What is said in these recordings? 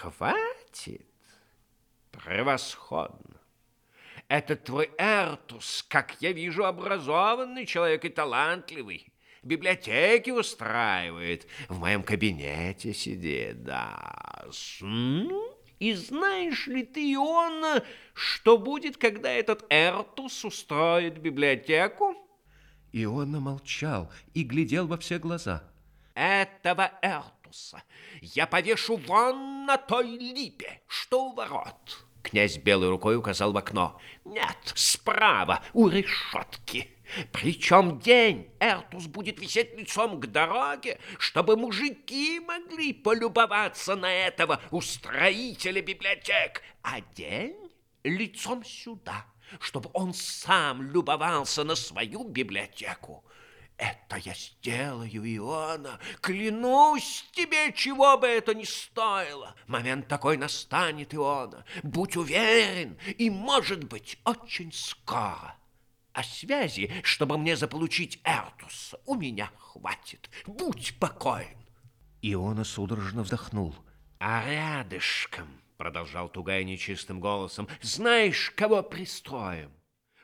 Хватит? Превосходно. Этот твой Эртус, как я вижу, образованный человек и талантливый. Библиотеки устраивает, в моем кабинете сидит, да. И знаешь ли ты, Иона, что будет, когда этот Эртус устроит библиотеку? Иона молчал и глядел во все глаза. Этого Эртуса я повешу вон на той липе, что у ворот. Князь белой рукой указал в окно. Нет, справа, у решетки. Причем день Эртус будет висеть лицом к дороге, чтобы мужики могли полюбоваться на этого устроителя библиотек, а день лицом сюда, чтобы он сам любовался на свою библиотеку. Это я сделаю, Иона. Клянусь тебе, чего бы это ни стоило. Момент такой настанет, Иона. Будь уверен, и, может быть, очень скоро. А связи, чтобы мне заполучить Эртус, у меня хватит. Будь покоен. Иона судорожно вздохнул. А рядышком, продолжал Тугай нечистым голосом, знаешь, кого пристроим?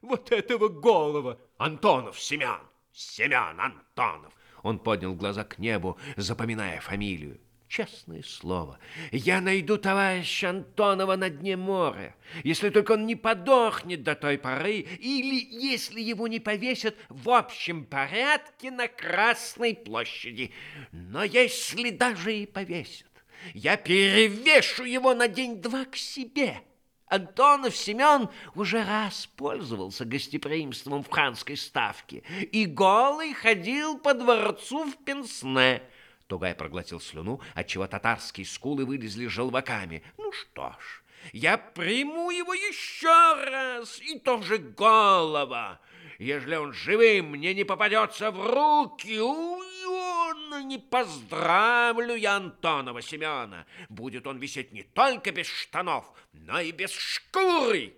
Вот этого голова, Антонов Семян. Семен Антонов. Он поднял глаза к небу, запоминая фамилию. Честное слово, я найду товарища Антонова на дне моря, если только он не подохнет до той поры, или если его не повесят в общем порядке на Красной площади. Но если даже и повесят, я перевешу его на день-два к себе». Антонов Семен уже раз пользовался гостеприимством в ханской ставке и голый ходил по дворцу в Пенсне. Тугай проглотил слюну, отчего татарские скулы вылезли желваками. Ну что ж, я приму его еще раз, и тоже голова. Ежели он живым мне не попадется в руки, он не поздравлю я Антонова Семена. Будет он висеть не только без штанов, но и без шкуры.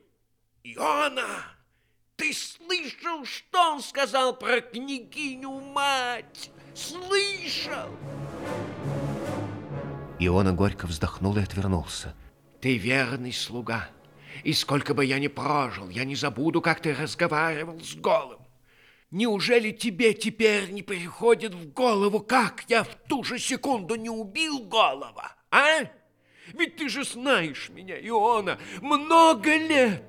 Иона, ты слышал, что он сказал про княгиню-мать? Слышал? Иона горько вздохнул и отвернулся. Ты верный слуга, и сколько бы я ни прожил, я не забуду, как ты разговаривал с голым. Неужели тебе теперь не приходит в голову, как я в ту же секунду не убил голова, а? Ведь ты же знаешь меня, Иона, много лет.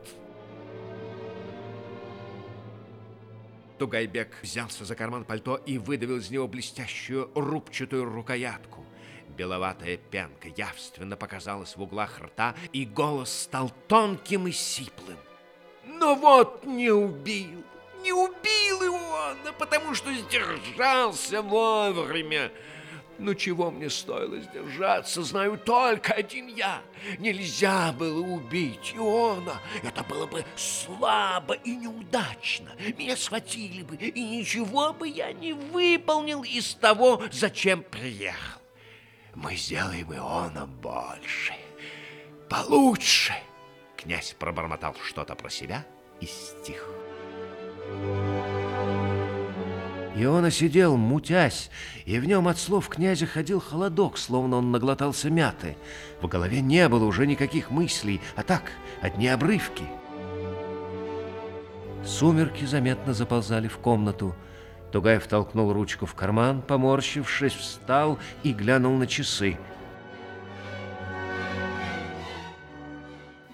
Тугайбек взялся за карман пальто и выдавил из него блестящую рубчатую рукоятку. Беловатая пенка явственно показалась в углах рта, и голос стал тонким и сиплым. Но вот не убил, не убил его, потому что сдержался вовремя. Но чего мне стоило сдержаться, знаю только один я. Нельзя было убить Иона. Это было бы слабо и неудачно. Меня схватили бы, и ничего бы я не выполнил из того, зачем приехал. Мы сделаем Иона больше, получше. Князь пробормотал что-то про себя и стих. Иона сидел, мутясь, и в нем от слов князя ходил холодок, словно он наглотался мяты. В голове не было уже никаких мыслей, а так, одни обрывки. Сумерки заметно заползали в комнату. Тугаев толкнул ручку в карман, поморщившись, встал и глянул на часы –